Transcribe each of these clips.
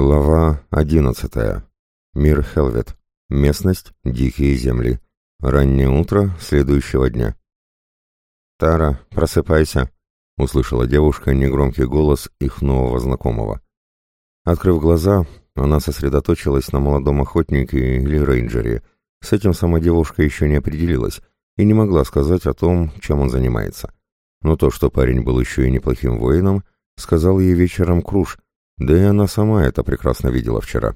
Глава 11. Мир Хелвет. Местность Дикие земли. Раннее утро следующего дня. «Тара, просыпайся!» — услышала девушка негромкий голос их нового знакомого. Открыв глаза, она сосредоточилась на молодом охотнике или рейнджере. С этим сама девушка еще не определилась и не могла сказать о том, чем он занимается. Но то, что парень был еще и неплохим воином, сказал ей вечером Круш — да и она сама это прекрасно видела вчера.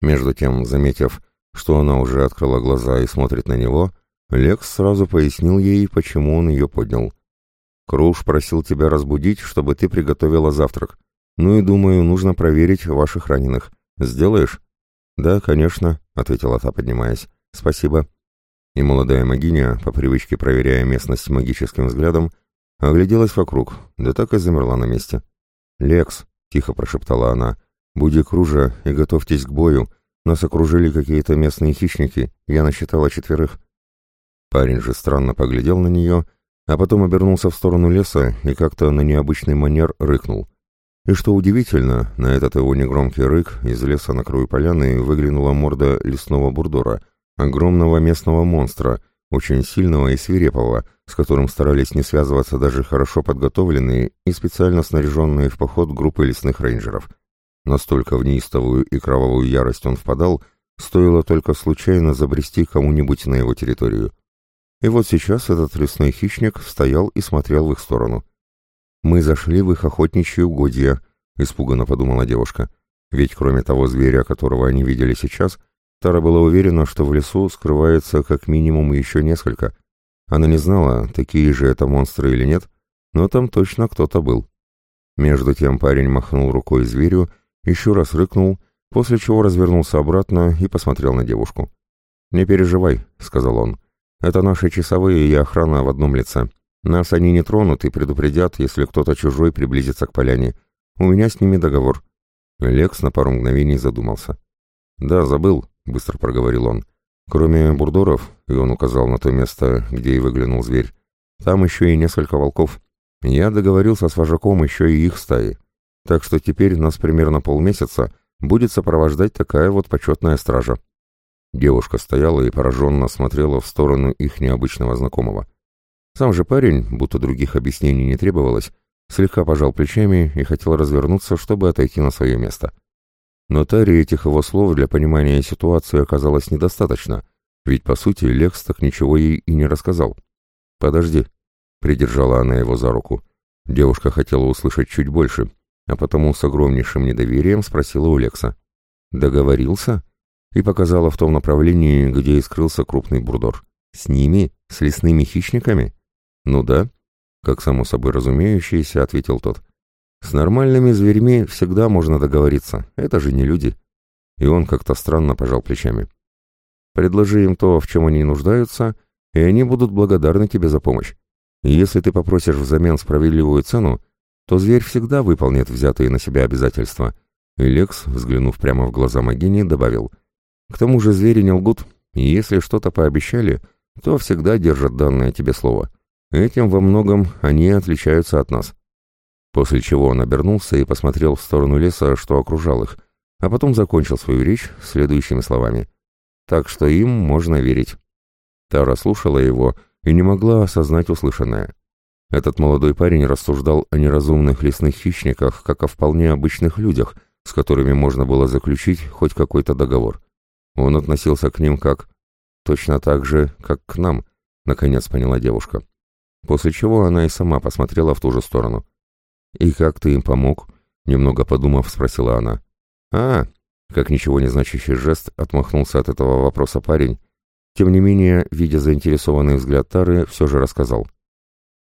Между тем, заметив, что она уже открыла глаза и смотрит на него, Лекс сразу пояснил ей, почему он ее поднял. «Круш просил тебя разбудить, чтобы ты приготовила завтрак. Ну и, думаю, нужно проверить ваших раненых. Сделаешь?» «Да, конечно», — ответила та, поднимаясь. «Спасибо». И молодая магиня, по привычке проверяя местность магическим взглядом, огляделась вокруг, да так и замерла на месте. «Лекс», — тихо прошептала она. «Буди кружа и готовьтесь к бою. Нас окружили какие-то местные хищники. Я насчитала четверых». Парень же странно поглядел на нее, а потом обернулся в сторону леса и как-то на необычный манер рыкнул. И что удивительно, на этот его негромкий рык из леса на краю поляны выглянула морда лесного бурдора, огромного местного монстра, очень сильного и свирепого, с которым старались не связываться даже хорошо подготовленные и специально снаряженные в поход группы лесных рейнджеров. Настолько в неистовую и кровавую ярость он впадал, стоило только случайно забрести кому-нибудь на его территорию. И вот сейчас этот лесной хищник стоял и смотрел в их сторону. «Мы зашли в их охотничьи угодья», — испуганно подумала девушка. Ведь кроме того зверя, которого они видели сейчас, Тара была уверена, что в лесу скрывается как минимум еще несколько — она не знала, такие же это монстры или нет, но там точно кто-то был. Между тем парень махнул рукой зверю, еще раз рыкнул, после чего развернулся обратно и посмотрел на девушку. «Не переживай», — сказал он. «Это наши часовые и охрана в одном лице. Нас они не тронут и предупредят, если кто-то чужой приблизится к поляне. У меня с ними договор». Лекс на пару мгновений задумался. «Да, забыл», — быстро проговорил он. Кроме бурдоров, и он указал на то место, где и выглянул зверь, там еще и несколько волков. Я договорился с вожаком еще и их стаи. Так что теперь нас примерно полмесяца будет сопровождать такая вот почетная стража. Девушка стояла и пораженно смотрела в сторону их необычного знакомого. Сам же парень, будто других объяснений не требовалось, слегка пожал плечами и хотел развернуться, чтобы отойти на свое место. Но Таре этих его слов для понимания ситуации оказалось недостаточно, ведь, по сути, Лекс так ничего ей и не рассказал. «Подожди», — придержала она его за руку. Девушка хотела услышать чуть больше, а потому с огромнейшим недоверием спросила у Лекса. «Договорился?» и показала в том направлении, где и скрылся крупный бурдор. «С ними? С лесными хищниками?» «Ну да», — как само собой разумеющееся, ответил тот. С нормальными зверьми всегда можно договориться, это же не люди. И он как-то странно пожал плечами. Предложи им то, в чем они нуждаются, и они будут благодарны тебе за помощь. И если ты попросишь взамен справедливую цену, то зверь всегда выполнит взятые на себя обязательства. И Лекс, взглянув прямо в глаза Магини, добавил. К тому же звери не лгут, и если что-то пообещали, то всегда держат данное тебе слово. Этим во многом они отличаются от нас после чего он обернулся и посмотрел в сторону леса, что окружал их, а потом закончил свою речь следующими словами. «Так что им можно верить». Тара слушала его и не могла осознать услышанное. Этот молодой парень рассуждал о неразумных лесных хищниках, как о вполне обычных людях, с которыми можно было заключить хоть какой-то договор. Он относился к ним как... точно так же, как к нам, наконец поняла девушка. После чего она и сама посмотрела в ту же сторону. «И как ты им помог?» — немного подумав, спросила она. «А, как ничего не значащий жест, отмахнулся от этого вопроса парень. Тем не менее, видя заинтересованный взгляд Тары, все же рассказал.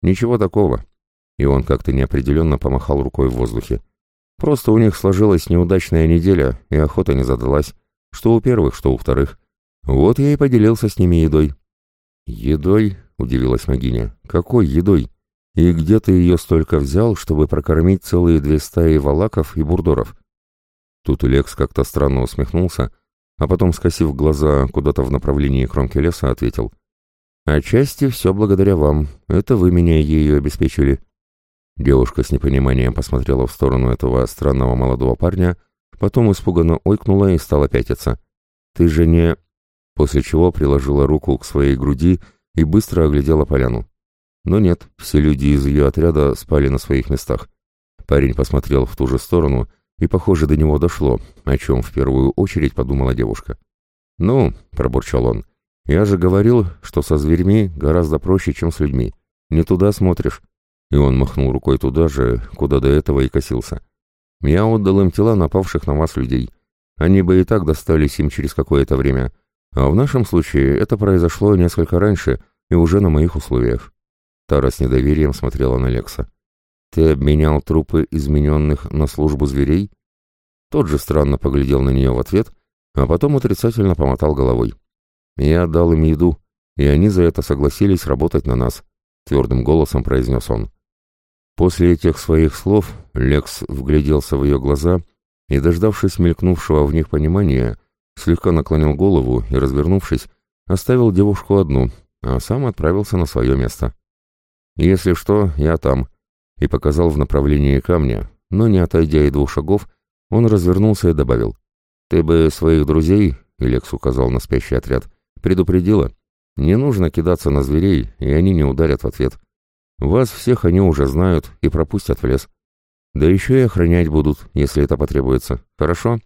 «Ничего такого». И он как-то неопределенно помахал рукой в воздухе. «Просто у них сложилась неудачная неделя, и охота не задалась. Что у первых, что у вторых. Вот я и поделился с ними едой». «Едой?» — удивилась Магиня. «Какой едой?» И где ты ее столько взял, чтобы прокормить целые две стаи валаков и бурдоров? Тут Лекс как-то странно усмехнулся, а потом, скосив глаза куда-то в направлении кромки леса, ответил. «Отчасти все благодаря вам. Это вы меня ею обеспечили». Девушка с непониманием посмотрела в сторону этого странного молодого парня, потом испуганно ойкнула и стала пятиться. «Ты же не...» После чего приложила руку к своей груди и быстро оглядела поляну. Но нет, все люди из ее отряда спали на своих местах. Парень посмотрел в ту же сторону, и, похоже, до него дошло, о чем в первую очередь подумала девушка. «Ну», — пробурчал он, — «я же говорил, что со зверьми гораздо проще, чем с людьми. Не туда смотришь». И он махнул рукой туда же, куда до этого и косился. «Я отдал им тела напавших на вас людей. Они бы и так достались им через какое-то время. А в нашем случае это произошло несколько раньше и уже на моих условиях». Тара с недоверием смотрела на Лекса. «Ты обменял трупы измененных на службу зверей?» Тот же странно поглядел на нее в ответ, а потом отрицательно помотал головой. «Я отдал им еду, и они за это согласились работать на нас», — твердым голосом произнес он. После этих своих слов Лекс вгляделся в ее глаза и, дождавшись мелькнувшего в них понимания, слегка наклонил голову и, развернувшись, оставил девушку одну, а сам отправился на свое место. «Если что, я там», и показал в направлении камня, но не отойдя и двух шагов, он развернулся и добавил. «Ты бы своих друзей, — Лекс указал на спящий отряд, — предупредила. Не нужно кидаться на зверей, и они не ударят в ответ. Вас всех они уже знают и пропустят в лес. Да еще и охранять будут, если это потребуется. Хорошо?»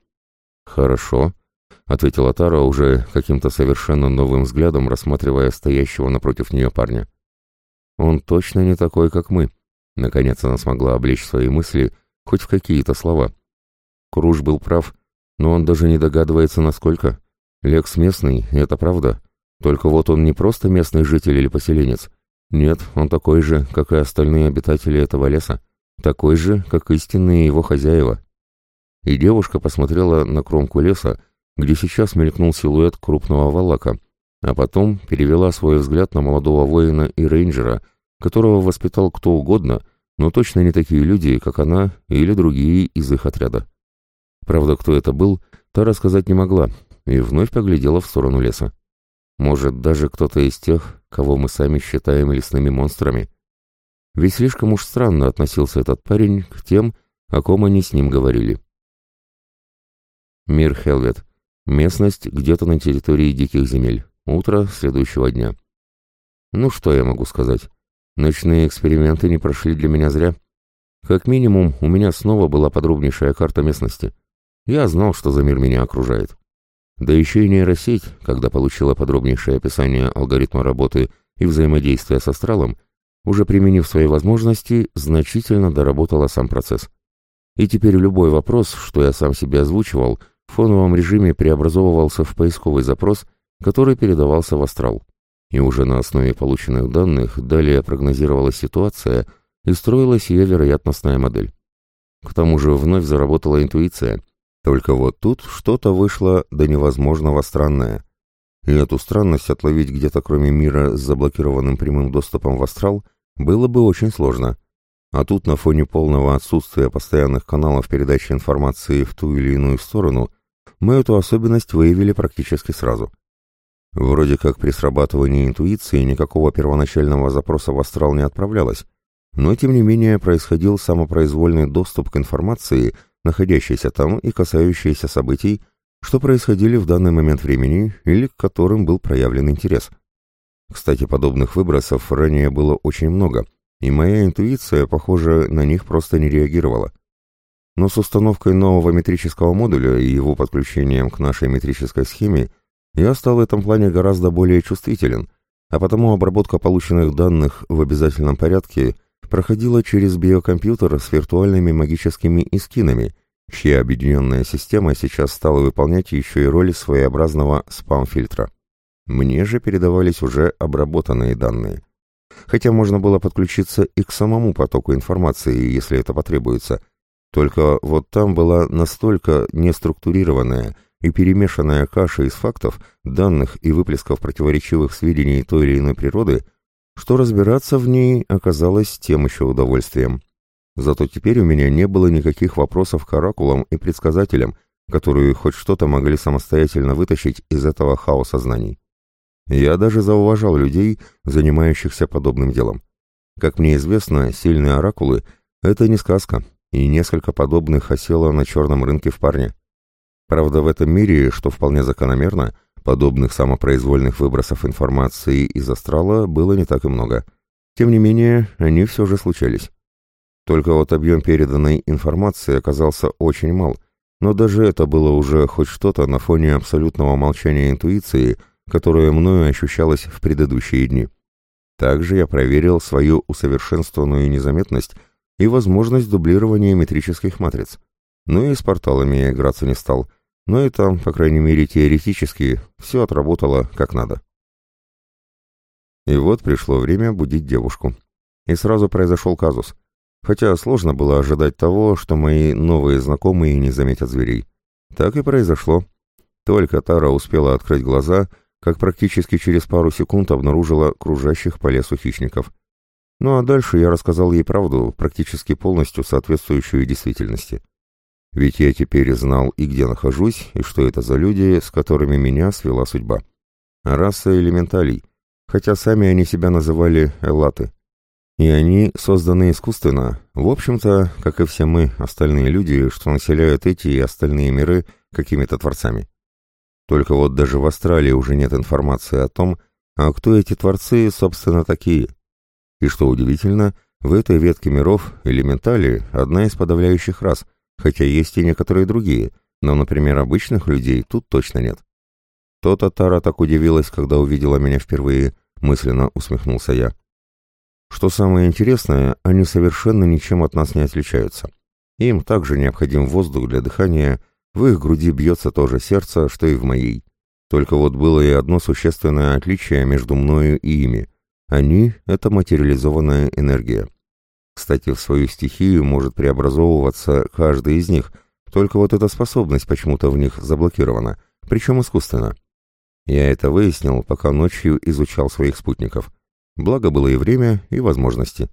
«Хорошо», — ответила Тара уже каким-то совершенно новым взглядом, рассматривая стоящего напротив нее парня. «Он точно не такой, как мы», Наконец она смогла облечь свои мысли хоть в какие-то слова. Круж был прав, но он даже не догадывается, насколько. Лекс местный, это правда. Только вот он не просто местный житель или поселенец. Нет, он такой же, как и остальные обитатели этого леса. Такой же, как истинные его хозяева. И девушка посмотрела на кромку леса, где сейчас мелькнул силуэт крупного валака, а потом перевела свой взгляд на молодого воина и рейнджера — которого воспитал кто угодно, но точно не такие люди, как она или другие из их отряда. Правда, кто это был, та рассказать не могла, и вновь поглядела в сторону леса. Может, даже кто-то из тех, кого мы сами считаем лесными монстрами. Ведь слишком уж странно относился этот парень к тем, о ком они с ним говорили. Мир Хелвет. Местность где-то на территории диких земель. Утро следующего дня. Ну что я могу сказать? Ночные эксперименты не прошли для меня зря. Как минимум, у меня снова была подробнейшая карта местности. Я знал, что за мир меня окружает. Да еще и нейросеть, когда получила подробнейшее описание алгоритма работы и взаимодействия с астралом, уже применив свои возможности, значительно доработала сам процесс. И теперь любой вопрос, что я сам себе озвучивал, в фоновом режиме преобразовывался в поисковый запрос, который передавался в астрал и уже на основе полученных данных далее прогнозировалась ситуация и строилась ее вероятностная модель. К тому же вновь заработала интуиция. Только вот тут что-то вышло до невозможного странное. И эту странность отловить где-то кроме мира с заблокированным прямым доступом в астрал было бы очень сложно. А тут на фоне полного отсутствия постоянных каналов передачи информации в ту или иную сторону мы эту особенность выявили практически сразу – Вроде как при срабатывании интуиции никакого первоначального запроса в астрал не отправлялось, но тем не менее происходил самопроизвольный доступ к информации, находящейся там и касающейся событий, что происходили в данный момент времени или к которым был проявлен интерес. Кстати, подобных выбросов ранее было очень много, и моя интуиция, похоже, на них просто не реагировала. Но с установкой нового метрического модуля и его подключением к нашей метрической схеме я стал в этом плане гораздо более чувствителен, а потому обработка полученных данных в обязательном порядке проходила через биокомпьютер с виртуальными магическими искинами, чья объединенная система сейчас стала выполнять еще и роль своеобразного спам-фильтра. Мне же передавались уже обработанные данные. Хотя можно было подключиться и к самому потоку информации, если это потребуется. Только вот там была настолько неструктурированная и перемешанная каша из фактов, данных и выплесков противоречивых сведений той или иной природы, что разбираться в ней оказалось тем еще удовольствием. Зато теперь у меня не было никаких вопросов к оракулам и предсказателям, которые хоть что-то могли самостоятельно вытащить из этого хаоса знаний. Я даже зауважал людей, занимающихся подобным делом. Как мне известно, сильные оракулы — это не сказка, и несколько подобных осело на черном рынке в парне. Правда, в этом мире, что вполне закономерно, подобных самопроизвольных выбросов информации из астрала было не так и много. Тем не менее, они все же случались. Только вот объем переданной информации оказался очень мал, но даже это было уже хоть что-то на фоне абсолютного молчания интуиции, которое мною ощущалось в предыдущие дни. Также я проверил свою усовершенствованную незаметность и возможность дублирования метрических матриц. Ну и с порталами я играться не стал, но и там, по крайней мере теоретически, все отработало как надо. И вот пришло время будить девушку. И сразу произошел казус. Хотя сложно было ожидать того, что мои новые знакомые не заметят зверей. Так и произошло. Только Тара успела открыть глаза — как практически через пару секунд обнаружила кружащих по лесу хищников. Ну а дальше я рассказал ей правду, практически полностью соответствующую действительности. Ведь я теперь знал и где нахожусь, и что это за люди, с которыми меня свела судьба. Раса элементалей, хотя сами они себя называли эллаты. И они созданы искусственно, в общем-то, как и все мы, остальные люди, что населяют эти и остальные миры какими-то творцами. Только вот даже в Австралии уже нет информации о том, а кто эти творцы, собственно, такие. И что удивительно, в этой ветке миров элементали – одна из подавляющих рас, хотя есть и некоторые другие, но, например, обычных людей тут точно нет. То-то Тара так удивилась, когда увидела меня впервые, мысленно усмехнулся я. Что самое интересное, они совершенно ничем от нас не отличаются. Им также необходим воздух для дыхания – в их груди бьется то же сердце, что и в моей. Только вот было и одно существенное отличие между мною и ими. Они — это материализованная энергия. Кстати, в свою стихию может преобразовываться каждый из них, только вот эта способность почему-то в них заблокирована, причем искусственно. Я это выяснил, пока ночью изучал своих спутников. Благо было и время, и возможности.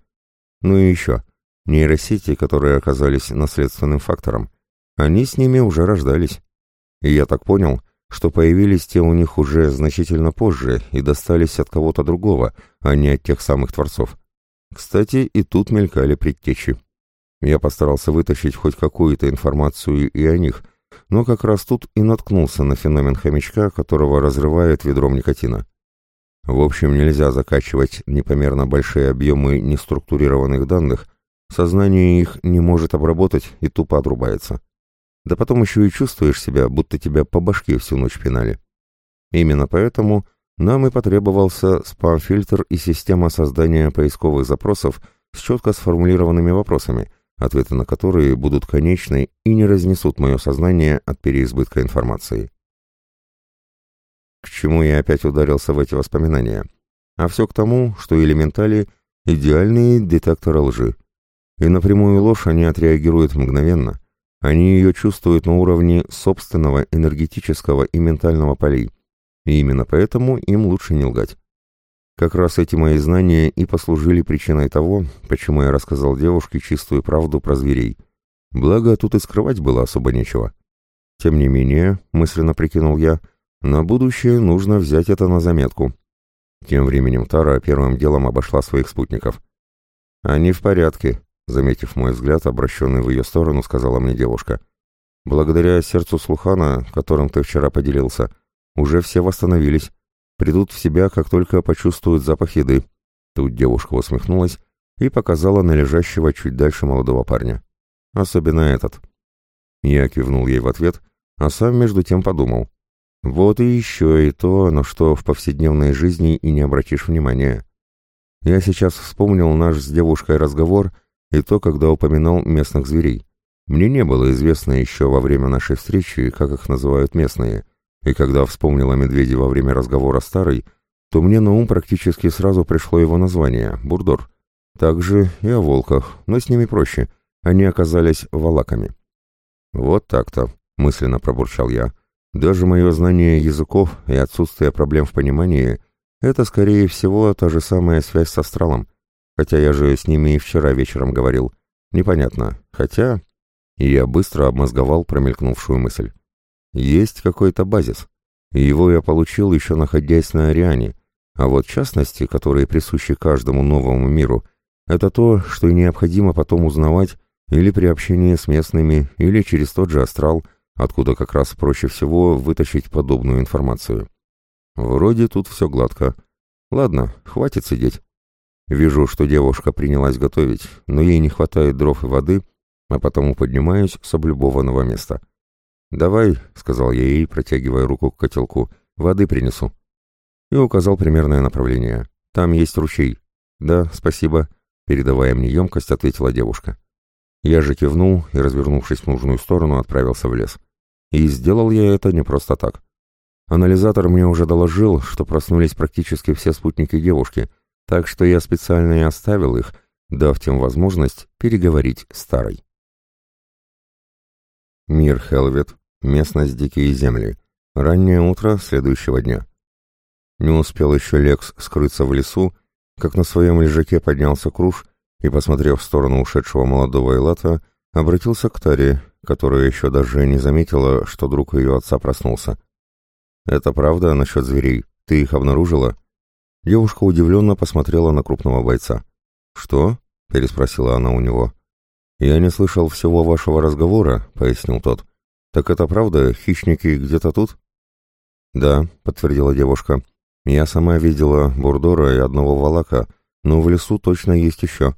Ну и еще. Нейросети, которые оказались наследственным фактором. Они с ними уже рождались. И я так понял, что появились те у них уже значительно позже и достались от кого-то другого, а не от тех самых творцов. Кстати, и тут мелькали предтечи. Я постарался вытащить хоть какую-то информацию и о них, но как раз тут и наткнулся на феномен хомячка, которого разрывает ведром никотина. В общем, нельзя закачивать непомерно большие объемы неструктурированных данных, сознание их не может обработать и тупо отрубается. Да потом еще и чувствуешь себя, будто тебя по башке всю ночь пинали. Именно поэтому нам и потребовался спам-фильтр и система создания поисковых запросов с четко сформулированными вопросами, ответы на которые будут конечны и не разнесут мое сознание от переизбытка информации. К чему я опять ударился в эти воспоминания? А все к тому, что элементали — идеальные детекторы лжи. И на прямую ложь они отреагируют мгновенно, они ее чувствуют на уровне собственного энергетического и ментального полей. И именно поэтому им лучше не лгать. Как раз эти мои знания и послужили причиной того, почему я рассказал девушке чистую правду про зверей. Благо, тут и скрывать было особо нечего. Тем не менее, мысленно прикинул я, на будущее нужно взять это на заметку. Тем временем Тара первым делом обошла своих спутников. «Они в порядке», Заметив мой взгляд, обращенный в ее сторону, сказала мне девушка. «Благодаря сердцу Слухана, которым ты вчера поделился, уже все восстановились. Придут в себя, как только почувствуют запах еды». Тут девушка усмехнулась и показала на лежащего чуть дальше молодого парня. «Особенно этот». Я кивнул ей в ответ, а сам между тем подумал. «Вот и еще и то, на что в повседневной жизни и не обратишь внимания». Я сейчас вспомнил наш с девушкой разговор и то, когда упоминал местных зверей. Мне не было известно еще во время нашей встречи, как их называют местные, и когда вспомнил о медведе во время разговора старый, то мне на ум практически сразу пришло его название — Бурдор. Также и о волках, но с ними проще. Они оказались валаками. «Вот так-то», — мысленно пробурчал я. «Даже мое знание языков и отсутствие проблем в понимании — это, скорее всего, та же самая связь с астралом. Хотя я же с ними и вчера вечером говорил. Непонятно. Хотя... И я быстро обмозговал промелькнувшую мысль. Есть какой-то базис. Его я получил, еще находясь на Ариане. А вот частности, которые присущи каждому новому миру, это то, что необходимо потом узнавать или при общении с местными, или через тот же астрал, откуда как раз проще всего вытащить подобную информацию. Вроде тут все гладко. Ладно, хватит сидеть. Вижу, что девушка принялась готовить, но ей не хватает дров и воды, а потому поднимаюсь с облюбованного места. «Давай», — сказал я ей, протягивая руку к котелку, — «воды принесу». И указал примерное направление. «Там есть ручей». «Да, спасибо», — передавая мне емкость, ответила девушка. Я же кивнул и, развернувшись в нужную сторону, отправился в лес. И сделал я это не просто так. Анализатор мне уже доложил, что проснулись практически все спутники девушки, так что я специально и оставил их, дав тем возможность переговорить старой. Мир Хелвет, местность Дикие Земли. Раннее утро следующего дня. Не успел еще Лекс скрыться в лесу, как на своем лежаке поднялся Круш и, посмотрев в сторону ушедшего молодого Элата, обратился к Таре, которая еще даже не заметила, что друг ее отца проснулся. «Это правда насчет зверей? Ты их обнаружила?» Девушка удивленно посмотрела на крупного бойца. «Что?» — переспросила она у него. «Я не слышал всего вашего разговора», — пояснил тот. «Так это правда? Хищники где-то тут?» «Да», — подтвердила девушка. «Я сама видела Бурдора и одного Валака, но в лесу точно есть еще».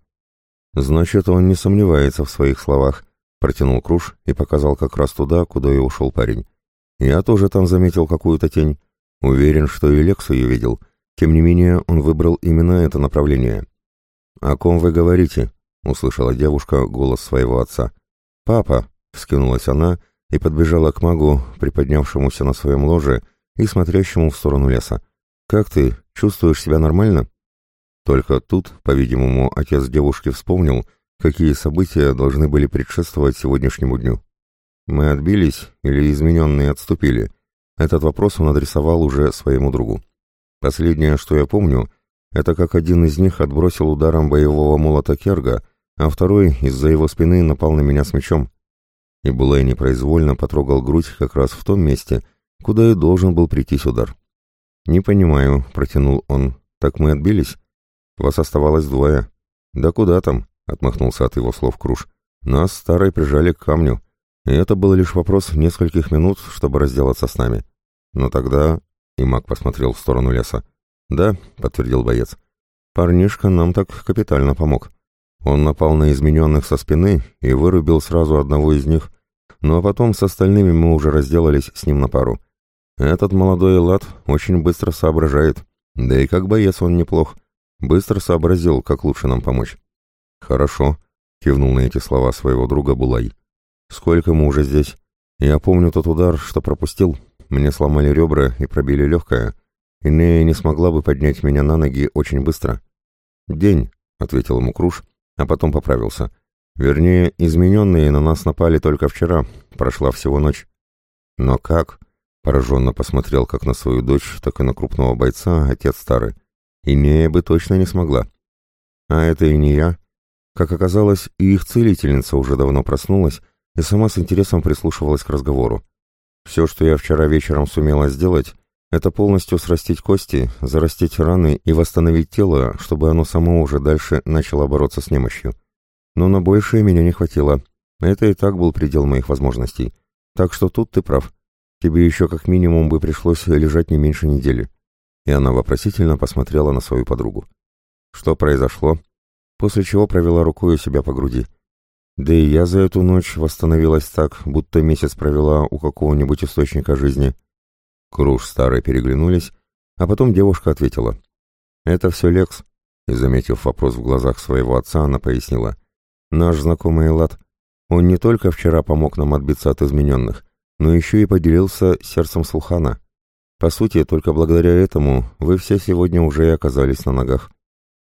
«Значит, он не сомневается в своих словах», — протянул Круш и показал как раз туда, куда и ушел парень. «Я тоже там заметил какую-то тень. Уверен, что и Лекс ее видел. Тем не менее, он выбрал именно это направление». «О ком вы говорите?» — услышала девушка голос своего отца. «Папа!» — вскинулась она и подбежала к магу, приподнявшемуся на своем ложе и смотрящему в сторону леса. «Как ты? Чувствуешь себя нормально?» Только тут, по-видимому, отец девушки вспомнил, какие события должны были предшествовать сегодняшнему дню. Мы отбились или измененные отступили? Этот вопрос он адресовал уже своему другу. Последнее, что я помню, это как один из них отбросил ударом боевого молота Керга, а второй из-за его спины напал на меня с мечом. И Булей непроизвольно потрогал грудь как раз в том месте, куда и должен был прийтись удар. «Не понимаю», — протянул он, — «так мы отбились?» Вас оставалось двое. Да куда там? Отмахнулся от его слов Круш. Нас старой прижали к камню. И это был лишь вопрос нескольких минут, чтобы разделаться с нами. Но тогда... И маг посмотрел в сторону леса. «Да», — подтвердил боец. «Парнишка нам так капитально помог. Он напал на измененных со спины и вырубил сразу одного из них. Ну а потом с остальными мы уже разделались с ним на пару. Этот молодой лад очень быстро соображает. Да и как боец он неплох. Быстро сообразил, как лучше нам помочь. «Хорошо», — кивнул на эти слова своего друга Булай. «Сколько мы уже здесь? Я помню тот удар, что пропустил. Мне сломали ребра и пробили легкое. Инея не смогла бы поднять меня на ноги очень быстро». «День», — ответил ему Круш, а потом поправился. «Вернее, измененные на нас напали только вчера, прошла всего ночь». «Но как?» — пораженно посмотрел как на свою дочь, так и на крупного бойца отец старый. Инея бы точно не смогла. А это и не я. Как оказалось, и их целительница уже давно проснулась и сама с интересом прислушивалась к разговору. Все, что я вчера вечером сумела сделать, это полностью срастить кости, зарастить раны и восстановить тело, чтобы оно само уже дальше начало бороться с немощью. Но на большее меня не хватило. Это и так был предел моих возможностей. Так что тут ты прав. Тебе еще как минимум бы пришлось лежать не меньше недели и она вопросительно посмотрела на свою подругу. Что произошло? После чего провела рукой у себя по груди. Да и я за эту ночь восстановилась так, будто месяц провела у какого-нибудь источника жизни. Круж старые переглянулись, а потом девушка ответила. «Это все Лекс», и, заметив вопрос в глазах своего отца, она пояснила. «Наш знакомый Элат, он не только вчера помог нам отбиться от измененных, но еще и поделился сердцем Сулхана. По сути, только благодаря этому вы все сегодня уже и оказались на ногах.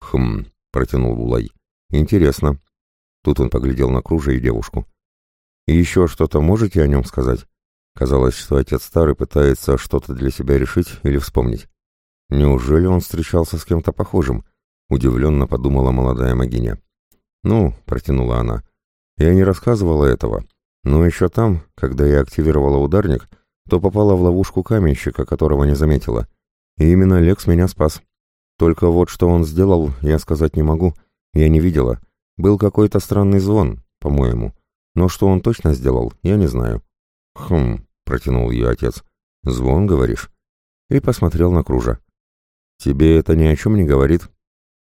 Хм, протянул Булай. Интересно. Тут он поглядел на кружа и девушку. И еще что-то можете о нем сказать? Казалось, что отец старый пытается что-то для себя решить или вспомнить. Неужели он встречался с кем-то похожим? Удивленно подумала молодая магиня. Ну, протянула она. Я не рассказывала этого, но еще там, когда я активировала ударник, то попала в ловушку каменщика, которого не заметила. И именно Лекс меня спас. Только вот что он сделал, я сказать не могу. Я не видела. Был какой-то странный звон, по-моему. Но что он точно сделал, я не знаю. «Хм», — протянул ее отец. «Звон, говоришь?» И посмотрел на Кружа. «Тебе это ни о чем не говорит?»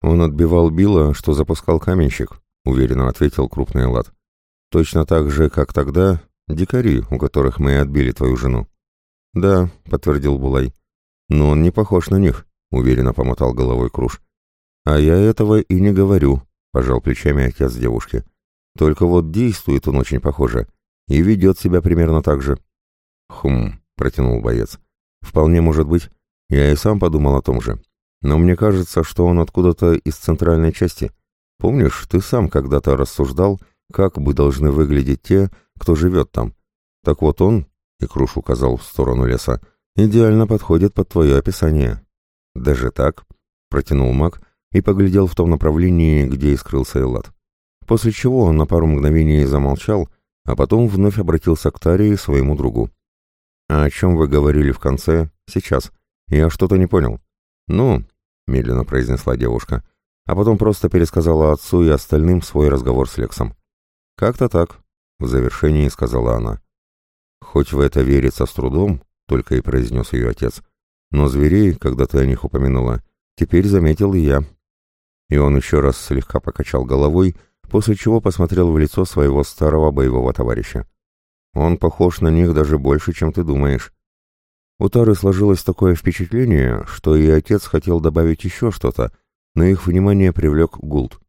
«Он отбивал Билла, что запускал каменщик», — уверенно ответил крупный лад. «Точно так же, как тогда, дикари, у которых мы отбили твою жену». «Да», — подтвердил Булай. «Но он не похож на них», — уверенно помотал головой Круж. «А я этого и не говорю», — пожал плечами отец девушки. «Только вот действует он очень похоже и ведет себя примерно так же». «Хм», — протянул боец. «Вполне может быть. Я и сам подумал о том же. Но мне кажется, что он откуда-то из центральной части. Помнишь, ты сам когда-то рассуждал, как бы должны выглядеть те, кто живет там. Так вот он, и Круш указал в сторону леса, идеально подходит под твое описание. Даже так, протянул маг и поглядел в том направлении, где и скрылся Эллад. После чего он на пару мгновений замолчал, а потом вновь обратился к Тарии, своему другу. «А о чем вы говорили в конце? Сейчас. Я что-то не понял». «Ну, — медленно произнесла девушка, а потом просто пересказала отцу и остальным свой разговор с Лексом. «Как-то так», — в завершении сказала она. «Хоть в это верится с трудом», — только и произнес ее отец, «но зверей, когда ты о них упомянула, теперь заметил и я». И он еще раз слегка покачал головой, после чего посмотрел в лицо своего старого боевого товарища. «Он похож на них даже больше, чем ты думаешь. У Тары сложилось такое впечатление, что и отец хотел добавить еще что-то, но их внимание привлек Гулт.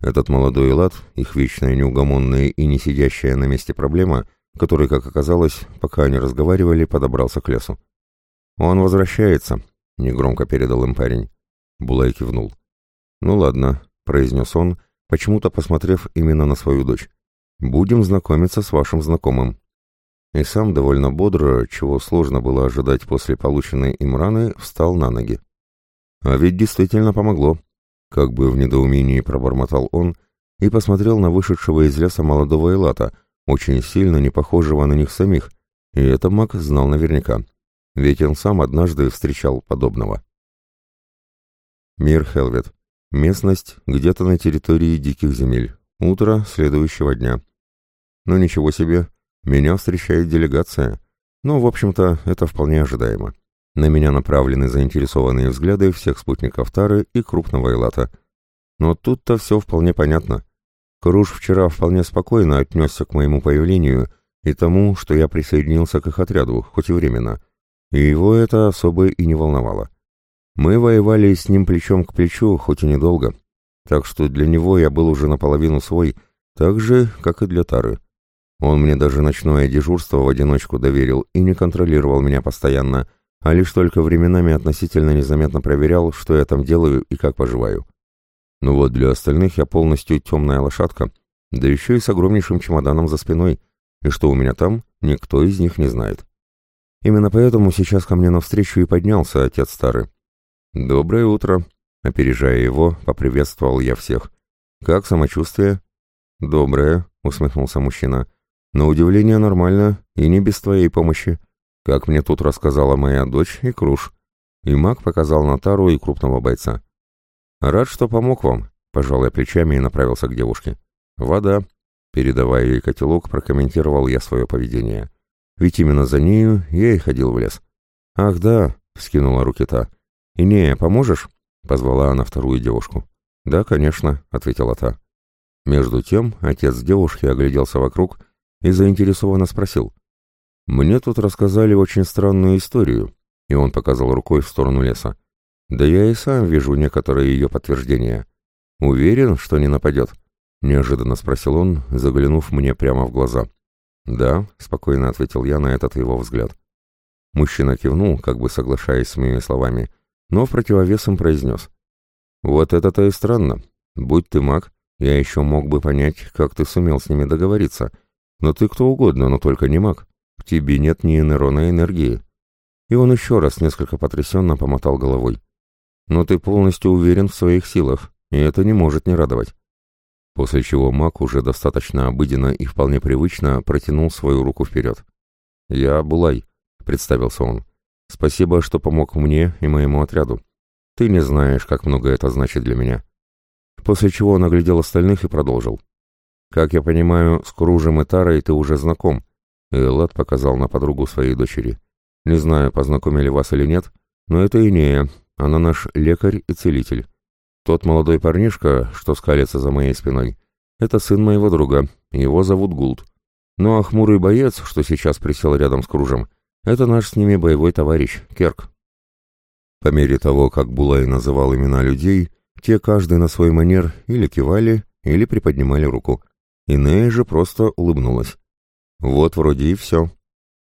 Этот молодой лад, их вечная неугомонная и не сидящая на месте проблема, который, как оказалось, пока они разговаривали, подобрался к лесу. «Он возвращается», — негромко передал им парень. Булай кивнул. «Ну ладно», — произнес он, почему-то посмотрев именно на свою дочь. «Будем знакомиться с вашим знакомым» и сам довольно бодро, чего сложно было ожидать после полученной им раны, встал на ноги. А ведь действительно помогло. Как бы в недоумении пробормотал он и посмотрел на вышедшего из леса молодого Элата, очень сильно не похожего на них самих, и это маг знал наверняка, ведь он сам однажды встречал подобного. Мир Хелвет. Местность где-то на территории диких земель. Утро следующего дня. Ну ничего себе, меня встречает делегация. Ну, в общем-то, это вполне ожидаемо. На меня направлены заинтересованные взгляды всех спутников Тары и крупного Элата. Но тут-то все вполне понятно. Круж вчера вполне спокойно отнесся к моему появлению и тому, что я присоединился к их отряду, хоть и временно. И его это особо и не волновало. Мы воевали с ним плечом к плечу, хоть и недолго. Так что для него я был уже наполовину свой, так же, как и для Тары. Он мне даже ночное дежурство в одиночку доверил и не контролировал меня постоянно, а лишь только временами относительно незаметно проверял, что я там делаю и как поживаю. Ну вот для остальных я полностью темная лошадка, да еще и с огромнейшим чемоданом за спиной, и что у меня там, никто из них не знает. Именно поэтому сейчас ко мне навстречу и поднялся отец старый. «Доброе утро», — опережая его, поприветствовал я всех. «Как самочувствие?» «Доброе», — усмехнулся мужчина. На удивление нормально, и не без твоей помощи. Как мне тут рассказала моя дочь и Круш. И маг показал Натару и крупного бойца. Рад, что помог вам, пожал я плечами и направился к девушке. Вода. Передавая ей котелок, прокомментировал я свое поведение. Ведь именно за нею я и ходил в лес. Ах да, вскинула руки та. «Инея, поможешь?» — позвала она вторую девушку. «Да, конечно», — ответила та. Между тем отец девушки огляделся вокруг и заинтересованно спросил. «Мне тут рассказали очень странную историю», и он показал рукой в сторону леса. «Да я и сам вижу некоторые ее подтверждения. Уверен, что не нападет?» — неожиданно спросил он, заглянув мне прямо в глаза. «Да», — спокойно ответил я на этот его взгляд. Мужчина кивнул, как бы соглашаясь с моими словами, но в противовес им произнес. «Вот это-то и странно. Будь ты маг, я еще мог бы понять, как ты сумел с ними договориться, но ты кто угодно, но только не маг. В тебе нет ни нейронной энергии. И он еще раз несколько потрясенно помотал головой. Но ты полностью уверен в своих силах, и это не может не радовать. После чего маг уже достаточно обыденно и вполне привычно протянул свою руку вперед. «Я Булай», — представился он. «Спасибо, что помог мне и моему отряду. Ты не знаешь, как много это значит для меня». После чего он оглядел остальных и продолжил. Как я понимаю, с Кружем и Тарой ты уже знаком. Эллад показал на подругу своей дочери. «Не знаю, познакомили вас или нет, но это Инея, она наш лекарь и целитель. Тот молодой парнишка, что скалится за моей спиной, это сын моего друга, его зовут Гулд. Ну а хмурый боец, что сейчас присел рядом с Кружем, это наш с ними боевой товарищ, Керк». По мере того, как Булай называл имена людей, те каждый на свой манер или кивали, или приподнимали руку. Инея же просто улыбнулась. Вот вроде и все.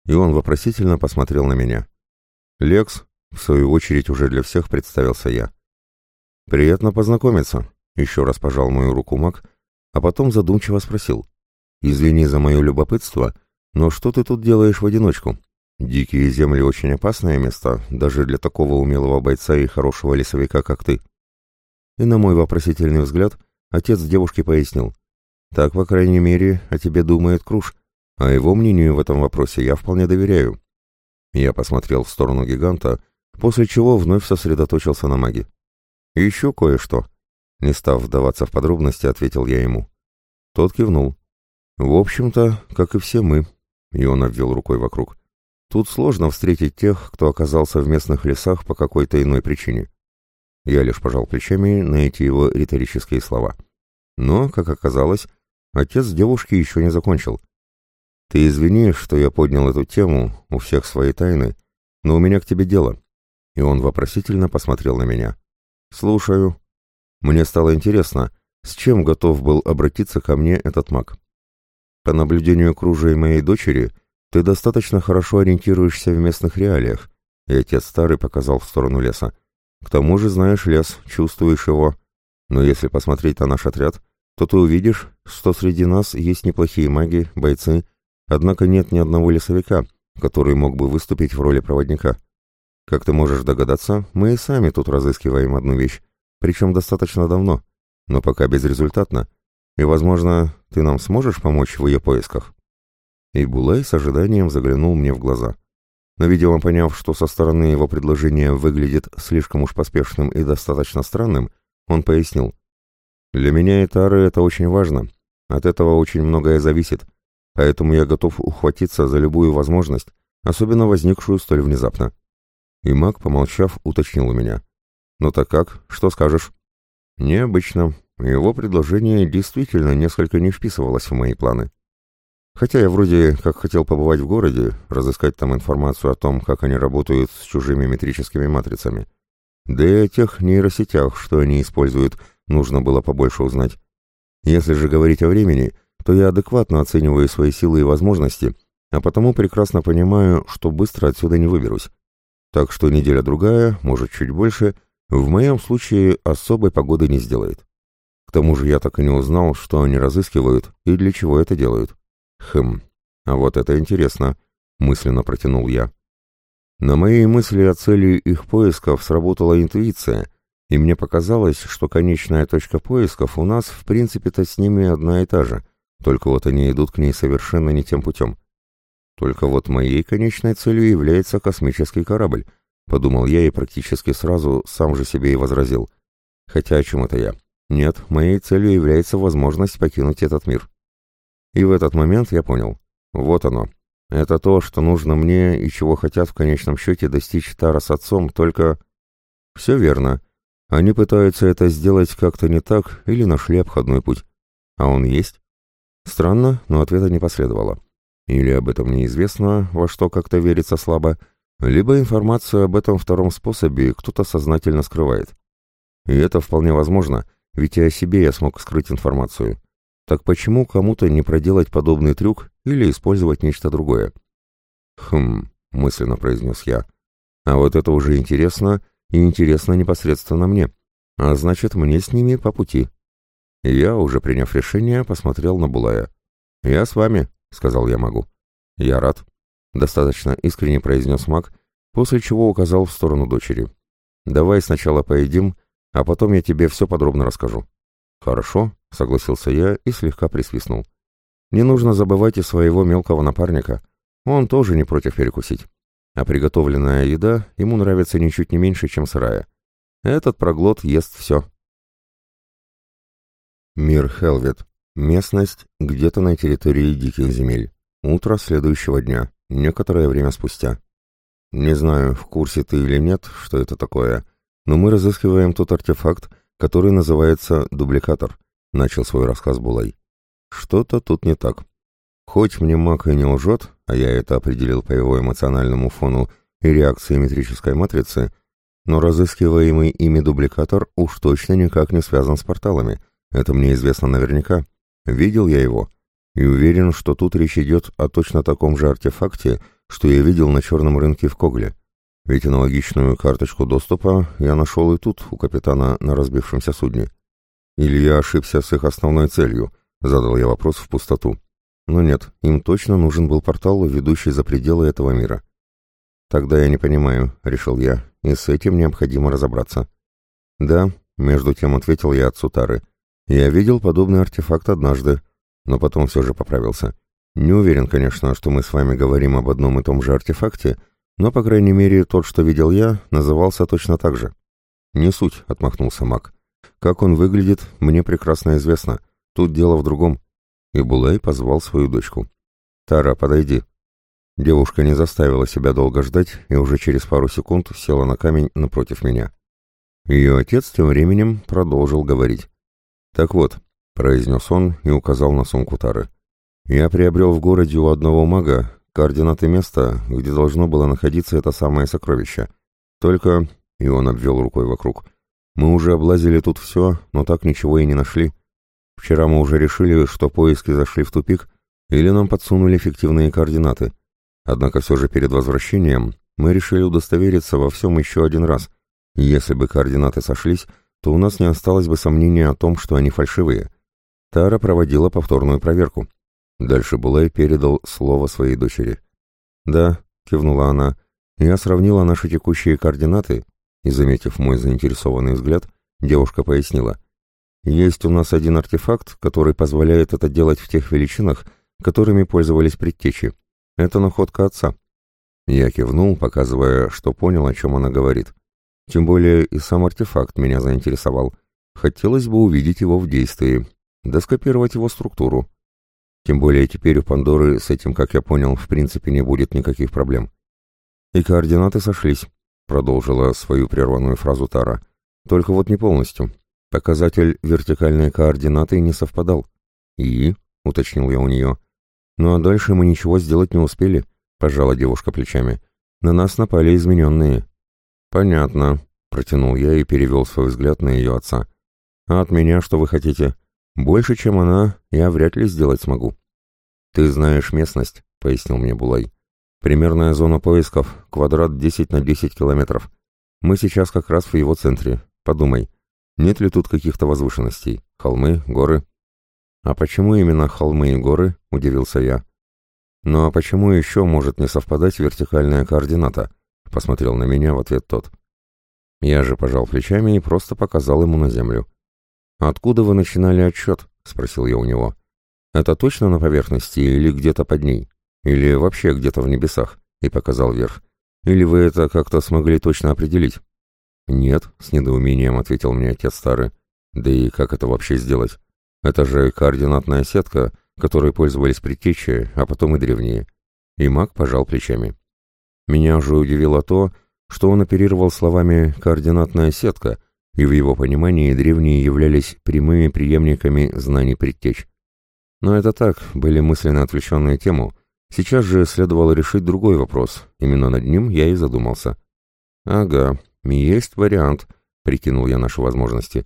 И он вопросительно посмотрел на меня. «Лекс», в свою очередь уже для всех представился я. «Приятно познакомиться», — еще раз пожал мою руку маг, а потом задумчиво спросил. «Извини за мое любопытство, но что ты тут делаешь в одиночку? Дикие земли очень опасное место, даже для такого умелого бойца и хорошего лесовика, как ты». И на мой вопросительный взгляд отец девушки пояснил. «Так, по крайней мере, о тебе думает Круш, а его мнению в этом вопросе я вполне доверяю. Я посмотрел в сторону гиганта, после чего вновь сосредоточился на маге. Еще кое-что. Не став вдаваться в подробности, ответил я ему. Тот кивнул. В общем-то, как и все мы. И он обвел рукой вокруг. Тут сложно встретить тех, кто оказался в местных лесах по какой-то иной причине. Я лишь пожал плечами на эти его риторические слова. Но, как оказалось, отец девушки еще не закончил. Ты извини, что я поднял эту тему, у всех свои тайны, но у меня к тебе дело. И он вопросительно посмотрел на меня. Слушаю. Мне стало интересно, с чем готов был обратиться ко мне этот маг. По наблюдению кружа и моей дочери, ты достаточно хорошо ориентируешься в местных реалиях, и отец старый показал в сторону леса. К тому же знаешь лес, чувствуешь его. Но если посмотреть на наш отряд, то ты увидишь, что среди нас есть неплохие маги, бойцы, Однако нет ни одного лесовика, который мог бы выступить в роли проводника. Как ты можешь догадаться, мы и сами тут разыскиваем одну вещь, причем достаточно давно, но пока безрезультатно, и, возможно, ты нам сможешь помочь в ее поисках?» И Булай с ожиданием заглянул мне в глаза. Но, видимо, поняв, что со стороны его предложение выглядит слишком уж поспешным и достаточно странным, он пояснил. «Для меня и Тары это очень важно. От этого очень многое зависит, поэтому я готов ухватиться за любую возможность, особенно возникшую столь внезапно. И маг, помолчав, уточнил у меня. «Ну так как? Что скажешь?» «Необычно. Его предложение действительно несколько не вписывалось в мои планы. Хотя я вроде как хотел побывать в городе, разыскать там информацию о том, как они работают с чужими метрическими матрицами. Да и о тех нейросетях, что они используют, нужно было побольше узнать. Если же говорить о времени, то я адекватно оцениваю свои силы и возможности, а потому прекрасно понимаю, что быстро отсюда не выберусь. Так что неделя-другая, может чуть больше, в моем случае особой погоды не сделает. К тому же я так и не узнал, что они разыскивают и для чего это делают. Хм, а вот это интересно, мысленно протянул я. На моей мысли о цели их поисков сработала интуиция, и мне показалось, что конечная точка поисков у нас в принципе-то с ними одна и та же — только вот они идут к ней совершенно не тем путем. Только вот моей конечной целью является космический корабль, подумал я и практически сразу сам же себе и возразил. Хотя о чем это я? Нет, моей целью является возможность покинуть этот мир. И в этот момент я понял. Вот оно. Это то, что нужно мне и чего хотят в конечном счете достичь Тара с отцом, только... Все верно. Они пытаются это сделать как-то не так или нашли обходной путь. А он есть? Странно, но ответа не последовало. Или об этом неизвестно, во что как-то верится слабо, либо информацию об этом втором способе кто-то сознательно скрывает. И это вполне возможно, ведь и о себе я смог скрыть информацию. Так почему кому-то не проделать подобный трюк или использовать нечто другое? «Хм», — мысленно произнес я. «А вот это уже интересно, и интересно непосредственно мне. А значит, мне с ними по пути». Я, уже приняв решение, посмотрел на Булая. «Я с вами», — сказал я магу. «Я рад», — достаточно искренне произнес маг, после чего указал в сторону дочери. «Давай сначала поедим, а потом я тебе все подробно расскажу». «Хорошо», — согласился я и слегка присвистнул. «Не нужно забывать и своего мелкого напарника. Он тоже не против перекусить. А приготовленная еда ему нравится ничуть не меньше, чем сырая. Этот проглот ест все». Мир Хелвет. Местность где-то на территории диких земель. Утро следующего дня, некоторое время спустя. Не знаю, в курсе ты или нет, что это такое, но мы разыскиваем тот артефакт, который называется дубликатор, начал свой рассказ Булай. Что-то тут не так. Хоть мне маг и не лжет, а я это определил по его эмоциональному фону и реакции метрической матрицы, но разыскиваемый ими дубликатор уж точно никак не связан с порталами. Это мне известно наверняка. Видел я его. И уверен, что тут речь идет о точно таком же артефакте, что я видел на черном рынке в Когле. Ведь аналогичную карточку доступа я нашел и тут, у капитана на разбившемся судне. Или я ошибся с их основной целью, задал я вопрос в пустоту. Но нет, им точно нужен был портал, ведущий за пределы этого мира. Тогда я не понимаю, решил я, и с этим необходимо разобраться. Да, между тем ответил я отцу Тары. Я видел подобный артефакт однажды, но потом все же поправился. Не уверен, конечно, что мы с вами говорим об одном и том же артефакте, но, по крайней мере, тот, что видел я, назывался точно так же. «Не суть», — отмахнулся маг. «Как он выглядит, мне прекрасно известно. Тут дело в другом». И Булай позвал свою дочку. «Тара, подойди». Девушка не заставила себя долго ждать и уже через пару секунд села на камень напротив меня. Ее отец тем временем продолжил говорить. «Так вот, — произнес он и указал на сумку Тары. «Я приобрел в городе у одного мага координаты места, где должно было находиться это самое сокровище. Только...» — и он обвел рукой вокруг. «Мы уже облазили тут все, но так ничего и не нашли. Вчера мы уже решили, что поиски зашли в тупик, или нам подсунули фиктивные координаты. Однако все же перед возвращением мы решили удостовериться во всем еще один раз. Если бы координаты сошлись, то у нас не осталось бы сомнения о том, что они фальшивые». Тара проводила повторную проверку. Дальше Булай передал слово своей дочери. «Да», — кивнула она, — «я сравнила наши текущие координаты», и, заметив мой заинтересованный взгляд, девушка пояснила. «Есть у нас один артефакт, который позволяет это делать в тех величинах, которыми пользовались предтечи. Это находка отца». Я кивнул, показывая, что понял, о чем она говорит. Тем более и сам артефакт меня заинтересовал. Хотелось бы увидеть его в действии, да скопировать его структуру. Тем более теперь у Пандоры с этим, как я понял, в принципе не будет никаких проблем. И координаты сошлись, продолжила свою прерванную фразу Тара. Только вот не полностью. Показатель вертикальной координаты не совпадал. И, уточнил я у нее. Ну а дальше мы ничего сделать не успели, пожала девушка плечами. На нас напали измененные. Понятно, протянул я и перевел свой взгляд на ее отца. А от меня что вы хотите? Больше, чем она, я вряд ли сделать смогу. Ты знаешь местность, пояснил мне Булай. Примерная зона поисков, квадрат 10 на 10 километров. Мы сейчас как раз в его центре. Подумай, нет ли тут каких-то возвышенностей? Холмы, горы? А почему именно холмы и горы? Удивился я. Ну а почему еще может не совпадать вертикальная координата? Посмотрел на меня в ответ тот. Я же пожал плечами и просто показал ему на землю. «Откуда вы начинали отчет?» — спросил я у него. «Это точно на поверхности или где-то под ней? Или вообще где-то в небесах?» — и показал вверх. «Или вы это как-то смогли точно определить?» «Нет», — с недоумением ответил мне отец старый. «Да и как это вообще сделать? Это же координатная сетка, которой пользовались предтечи, а потом и древние». И маг пожал плечами. Меня уже удивило то, что он оперировал словами «координатная сетка», и в его понимании древние являлись прямыми преемниками знаний предтеч. Но это так, были мысленно отвлеченные тему. Сейчас же следовало решить другой вопрос, именно над ним я и задумался. «Ага, есть вариант», — прикинул я наши возможности.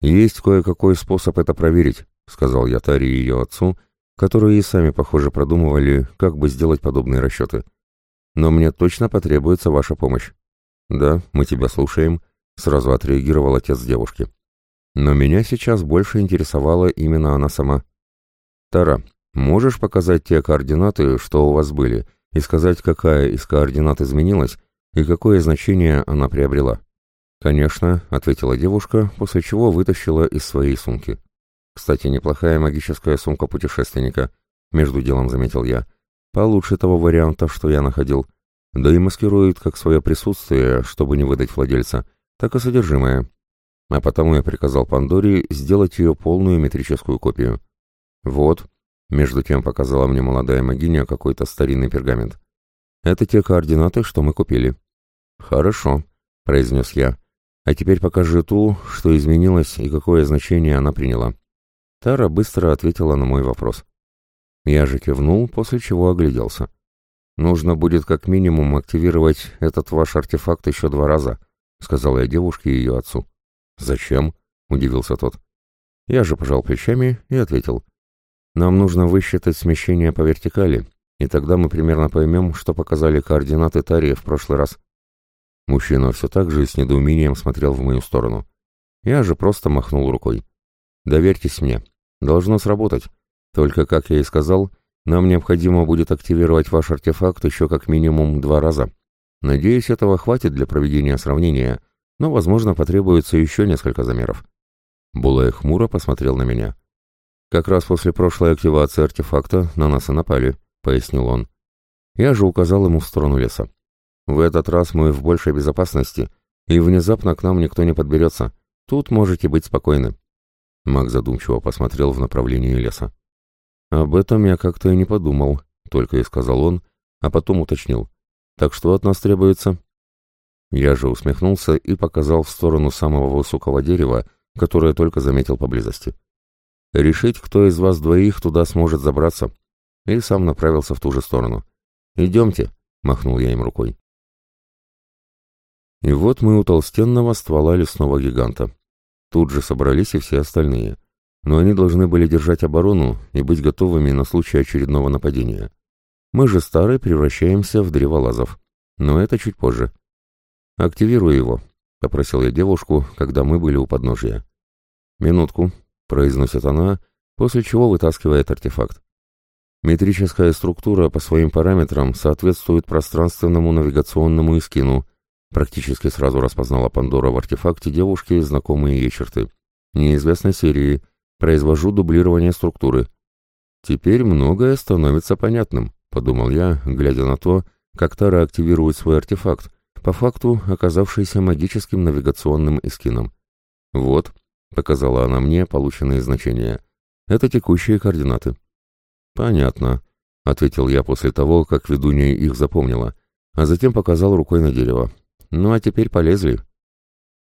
«Есть кое-какой способ это проверить», — сказал я Таре и ее отцу, которые и сами, похоже, продумывали, как бы сделать подобные расчеты. «Но мне точно потребуется ваша помощь». «Да, мы тебя слушаем», Сразу отреагировал отец девушки. Но меня сейчас больше интересовала именно она сама. «Тара, можешь показать те координаты, что у вас были, и сказать, какая из координат изменилась и какое значение она приобрела?» «Конечно», — ответила девушка, после чего вытащила из своей сумки. «Кстати, неплохая магическая сумка путешественника», — между делом заметил я. «Получше того варианта, что я находил. Да и маскирует как свое присутствие, чтобы не выдать владельца, так и содержимое. А потому я приказал Пандоре сделать ее полную метрическую копию. Вот. Между тем показала мне молодая могиня какой-то старинный пергамент. «Это те координаты, что мы купили». «Хорошо», — произнес я. «А теперь покажи ту, что изменилось и какое значение она приняла». Тара быстро ответила на мой вопрос. Я же кивнул, после чего огляделся. «Нужно будет как минимум активировать этот ваш артефакт еще два раза», — сказал я девушке и ее отцу. «Зачем?» — удивился тот. Я же пожал плечами и ответил. «Нам нужно высчитать смещение по вертикали, и тогда мы примерно поймем, что показали координаты Тарии в прошлый раз». Мужчина все так же с недоумением смотрел в мою сторону. Я же просто махнул рукой. «Доверьтесь мне. Должно сработать. Только, как я и сказал, нам необходимо будет активировать ваш артефакт еще как минимум два раза. Надеюсь, этого хватит для проведения сравнения, но, возможно, потребуется еще несколько замеров». Булай хмуро посмотрел на меня. «Как раз после прошлой активации артефакта на нас и напали», — пояснил он. Я же указал ему в сторону леса. «В этот раз мы в большей безопасности, и внезапно к нам никто не подберется. Тут можете быть спокойны». Маг задумчиво посмотрел в направлении леса. «Об этом я как-то и не подумал», — только и сказал он, а потом уточнил. «Так что от нас требуется?» Я же усмехнулся и показал в сторону самого высокого дерева, которое только заметил поблизости. «Решить, кто из вас двоих туда сможет забраться», и сам направился в ту же сторону. «Идемте», — махнул я им рукой. И вот мы у толстенного ствола лесного гиганта. Тут же собрались и все остальные. Но они должны были держать оборону и быть готовыми на случай очередного нападения. Мы же старые превращаемся в древолазов. Но это чуть позже. «Активируй его», — попросил я девушку, когда мы были у подножия. «Минутку», — произносит она, после чего вытаскивает артефакт. Метрическая структура по своим параметрам соответствует пространственному навигационному эскину. Практически сразу распознала Пандора в артефакте девушки знакомые ей черты. Неизвестной серии. Произвожу дублирование структуры. Теперь многое становится понятным, подумал я, глядя на то, как Тара активирует свой артефакт, по факту оказавшийся магическим навигационным эскином. Вот, показала она мне полученные значения. Это текущие координаты. «Понятно», — ответил я после того, как ведунья их запомнила, а затем показал рукой на дерево. «Ну а теперь полезли».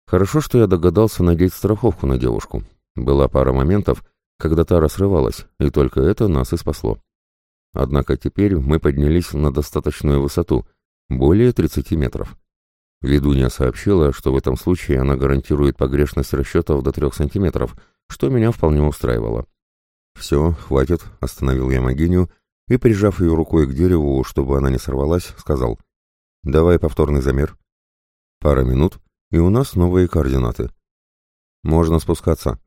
Хорошо, что я догадался надеть страховку на девушку. Была пара моментов, когда та срывалась, и только это нас и спасло. Однако теперь мы поднялись на достаточную высоту, более 30 метров. Ведунья сообщила, что в этом случае она гарантирует погрешность расчетов до 3 сантиметров, что меня вполне устраивало. «Все, хватит», — остановил я Магиню и, прижав ее рукой к дереву, чтобы она не сорвалась, сказал «Давай повторный замер». Пара минут, и у нас новые координаты. Можно спускаться.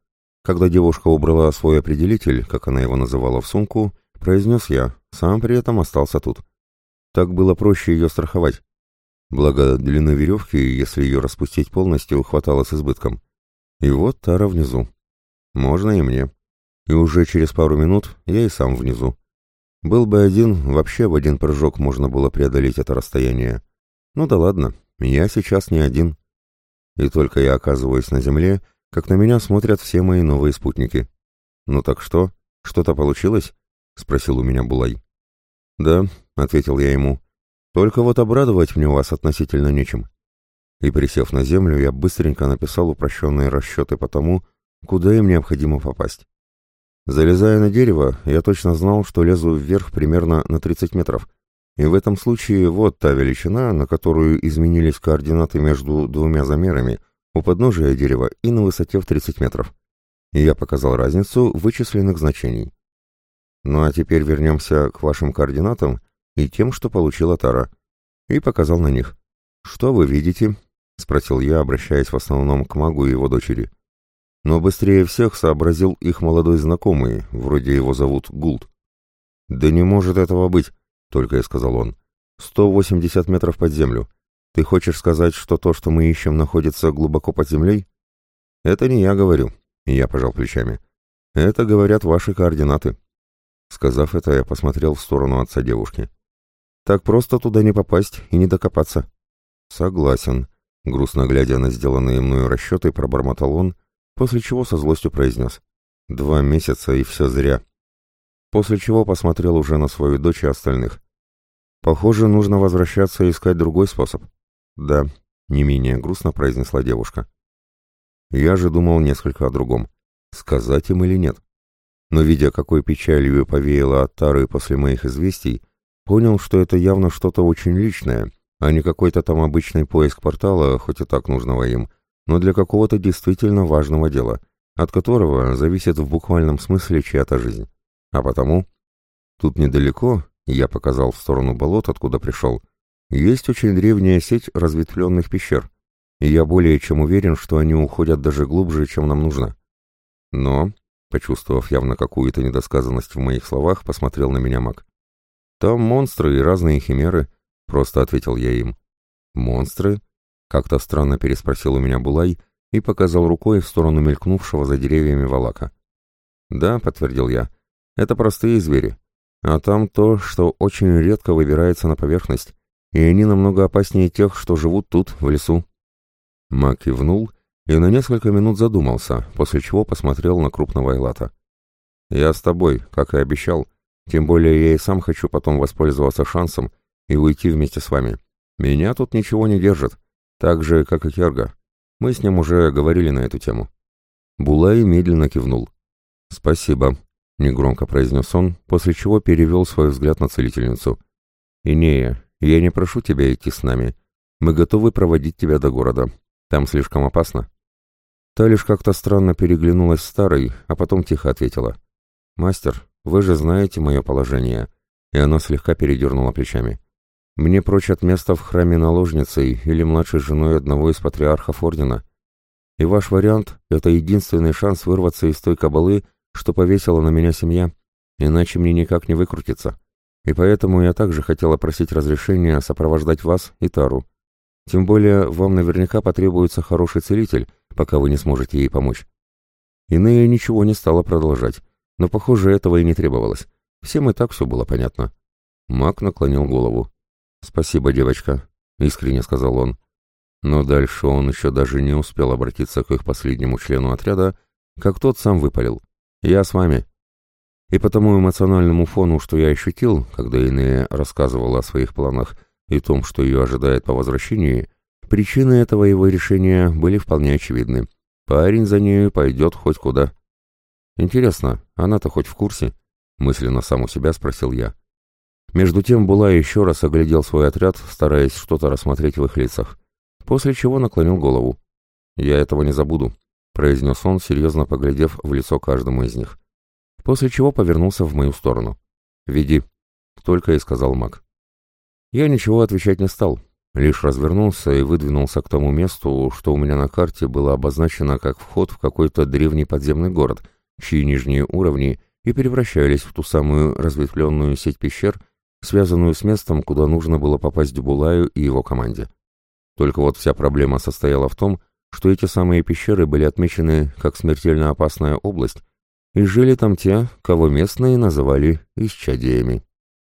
Когда девушка убрала свой определитель, как она его называла, в сумку, произнес я, сам при этом остался тут. Так было проще ее страховать. Благо, длины веревки, если ее распустить полностью, хватало с избытком. И вот Тара внизу. Можно и мне и уже через пару минут я и сам внизу. Был бы один, вообще в один прыжок можно было преодолеть это расстояние. Ну да ладно, я сейчас не один. И только я оказываюсь на земле, как на меня смотрят все мои новые спутники. «Ну так что? Что-то получилось?» — спросил у меня Булай. «Да», — ответил я ему, — «только вот обрадовать мне вас относительно нечем». И, присев на землю, я быстренько написал упрощенные расчеты по тому, куда им необходимо попасть. Залезая на дерево, я точно знал, что лезу вверх примерно на 30 метров. И в этом случае вот та величина, на которую изменились координаты между двумя замерами, у подножия дерева и на высоте в 30 метров. И я показал разницу вычисленных значений. Ну а теперь вернемся к вашим координатам и тем, что получила Тара. И показал на них. «Что вы видите?» — спросил я, обращаясь в основном к магу и его дочери. Но быстрее всех сообразил их молодой знакомый, вроде его зовут Гулд. «Да не может этого быть», — только и сказал он. «Сто восемьдесят метров под землю. Ты хочешь сказать, что то, что мы ищем, находится глубоко под землей?» «Это не я говорю», — я пожал плечами. «Это говорят ваши координаты». Сказав это, я посмотрел в сторону отца девушки. «Так просто туда не попасть и не докопаться». «Согласен», — грустно глядя на сделанные мною расчеты, пробормотал он, после чего со злостью произнес. «Два месяца, и все зря». После чего посмотрел уже на свою дочь и остальных. «Похоже, нужно возвращаться и искать другой способ». «Да», — не менее грустно произнесла девушка. Я же думал несколько о другом. Сказать им или нет? Но, видя, какой печалью повеяло от Тары после моих известий, понял, что это явно что-то очень личное, а не какой-то там обычный поиск портала, хоть и так нужного им, но для какого-то действительно важного дела, от которого зависит в буквальном смысле чья-то жизнь. А потому, тут недалеко, я показал в сторону болот, откуда пришел, есть очень древняя сеть разветвленных пещер, и я более чем уверен, что они уходят даже глубже, чем нам нужно. Но, почувствовав явно какую-то недосказанность в моих словах, посмотрел на меня маг. «Там монстры и разные химеры», — просто ответил я им. «Монстры?» — как-то странно переспросил у меня Булай и показал рукой в сторону мелькнувшего за деревьями Валака. «Да», — подтвердил я, — «это простые звери. А там то, что очень редко выбирается на поверхность, и они намного опаснее тех, что живут тут, в лесу». Маг кивнул и на несколько минут задумался, после чего посмотрел на крупного Элата. «Я с тобой, как и обещал», тем более я и сам хочу потом воспользоваться шансом и уйти вместе с вами. Меня тут ничего не держит, так же, как и Керга. Мы с ним уже говорили на эту тему». Булай медленно кивнул. «Спасибо», — негромко произнес он, после чего перевел свой взгляд на целительницу. «Инея, я не прошу тебя идти с нами. Мы готовы проводить тебя до города. Там слишком опасно». Та лишь как-то странно переглянулась старой, а потом тихо ответила. «Мастер, вы же знаете мое положение». И она слегка передернула плечами. «Мне прочат место в храме наложницей или младшей женой одного из патриархов Ордена. И ваш вариант — это единственный шанс вырваться из той кабалы, что повесила на меня семья, иначе мне никак не выкрутиться. И поэтому я также хотела просить разрешения сопровождать вас и Тару. Тем более вам наверняка потребуется хороший целитель, пока вы не сможете ей помочь». Иная ничего не стала продолжать, но, похоже, этого и не требовалось. Всем и так все было понятно. Мак наклонил голову. «Спасибо, девочка», — искренне сказал он. Но дальше он еще даже не успел обратиться к их последнему члену отряда, как тот сам выпалил. «Я с вами». И по тому эмоциональному фону, что я ощутил, когда Инея рассказывала о своих планах и том, что ее ожидает по возвращении, причины этого его решения были вполне очевидны. Парень за нею пойдет хоть куда. Интересно, она-то хоть в курсе? Мысленно сам у себя спросил я. Между тем Була еще раз оглядел свой отряд, стараясь что-то рассмотреть в их лицах, после чего наклонил голову. «Я этого не забуду», — произнес он, серьезно поглядев в лицо каждому из них. После чего повернулся в мою сторону. «Веди», — только и сказал маг. Я ничего отвечать не стал, лишь развернулся и выдвинулся к тому месту, что у меня на карте было обозначено как вход в какой-то древний подземный город — чьи нижние уровни и превращались в ту самую разветвленную сеть пещер, связанную с местом, куда нужно было попасть Булаю и его команде. Только вот вся проблема состояла в том, что эти самые пещеры были отмечены как смертельно опасная область, и жили там те, кого местные называли исчадиями.